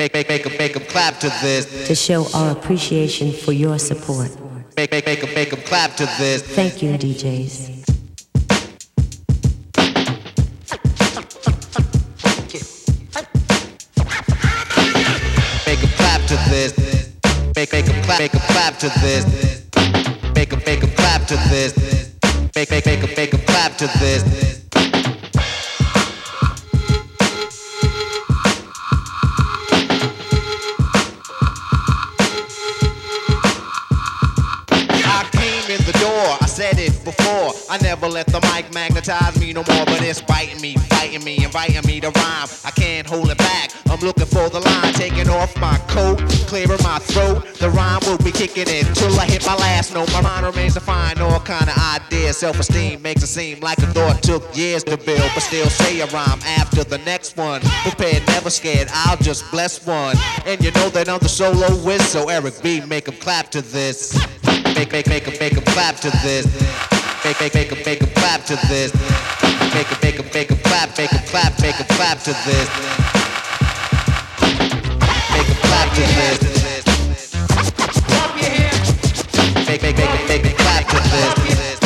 Make, make, make, make clap to this. To show our appreciation for your support. Make, make, make, make clap to this. Thank you, DJs. Make clap to this. Make, make clap, make clap to this. Make make clap to this. Make, make, make make clap to this. Before. I never let the mic magnetize me no more, but it's biting me, fighting me, inviting me to rhyme. I can't hold it back. I'm looking for the line, taking off my coat, clearing my throat. The rhyme will be kicking in till I hit my last note. My mind remains to find all kind of ideas. Self-esteem makes it seem like a thought took years to build, but still say a rhyme after the next one. Prepared, never scared. I'll just bless one. And you know that I'm the solo whiz, so Eric B, make him clap to this. Make, make, make, make, make him clap to this. Make, make, make, make, make him clap to this. Make, a make, make, make him clap, make him clap, make him clap to this. Make him clap to this. Make, make, make, make him clap to this.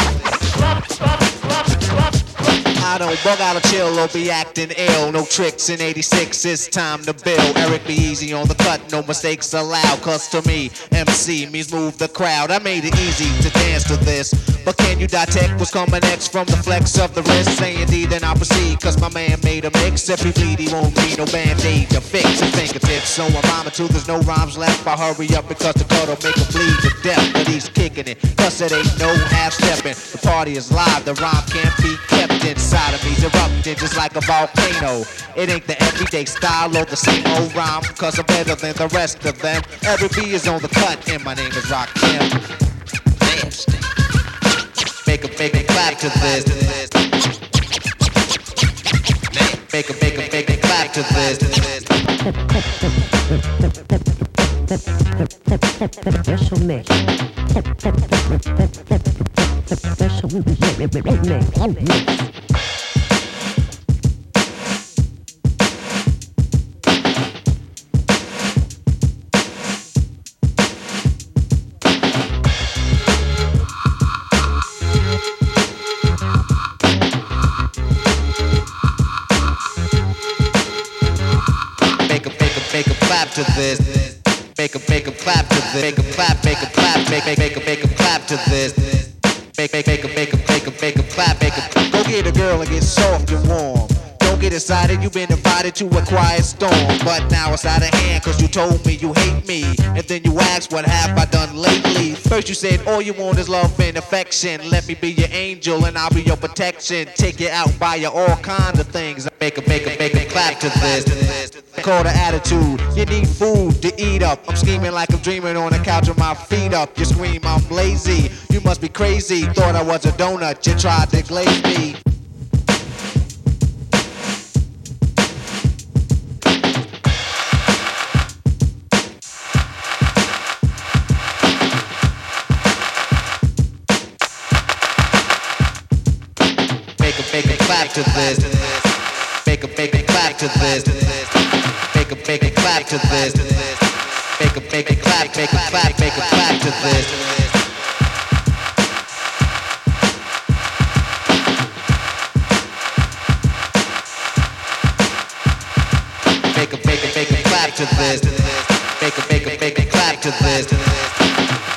I don't bug out or chill or be acting ill. No tricks in 86, it's time to build. Eric B easy on the cut, no mistakes allowed. Cause to me, MC means move the crowd. I made it easy to dance to this. But can you detect what's coming next from the flex of the wrist? Say indeed, then I'll proceed. Cause my man made a mix. If he bleed, he won't need no band aid to fix his fingertips. So I'm rhyming too, there's no rhymes left. I hurry up because the cut'll make him bleed to death. But he's kicking it, cause it ain't no half stepping. The party is live, the rhyme can't be kept inside of me's erupting just like a volcano. It ain't the everyday style or the same old rhyme, cause I'm better than the rest of them. Eric B is on the cut, and my name is Rock Rakim. Make a, make a clap to this. Make a, make a, make a clap to this. Special mix. Special mix. To this. Make a make a clap to this. Make a clap, make a clap, make make make a make a clap to this. Make make make a make a make a make a clap, make a go get a girl and get soft and warm. Don't get excited, you've been invited to a quiet storm. But now it's out of hand, cause you told me you hate me. And then you asked, what have I done lately? First you said, all you want is love and affection. Let me be your angel and I'll be your protection. Take you out, buy you all kinds of things. Make a, make a, make a clap to this. Call the attitude. You need food to eat up. I'm scheming like I'm dreaming on the couch with my feet up. You scream, I'm lazy. You must be crazy. Thought I was a donut. You tried to glaze me. Make a, make a clap to this. Make a, make a clap to this make a make a clap to this. Make a make a clap, make a clap, make a clap to this. Make a make a make a clap to this. Make a make a make a clap to this.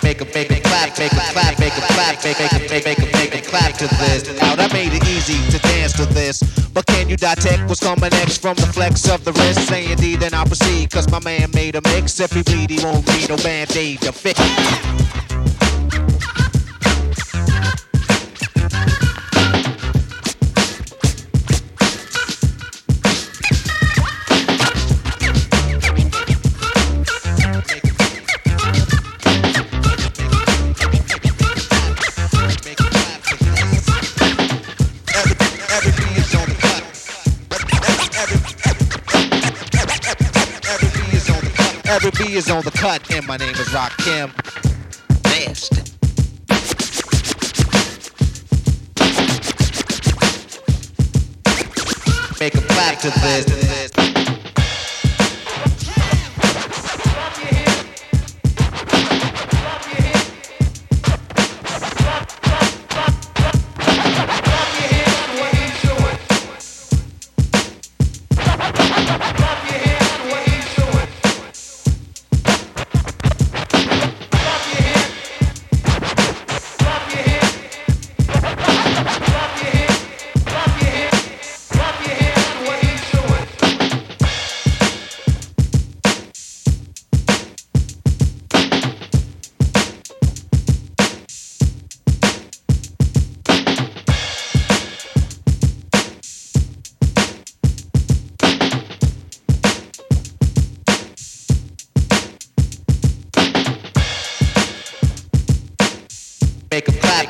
Make a make a clap, make a clap, make a clap, make a make a make a clap to this. Now that made it easy to to this. But can you detect what's coming next from the flex of the wrist? Say indeed, then I'll proceed. Cause my man made a mix. If he bleed, he won't need no band-aid to fix. Eric B is on the cut, and my name is Rakim. Nasty. Make a clap to this.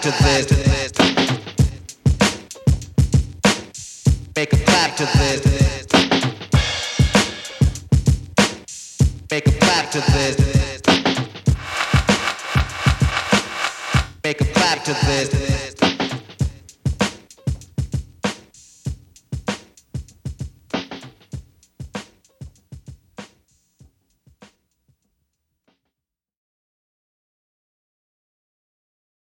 Clap to this. Make a clap to this. Make a clap to this.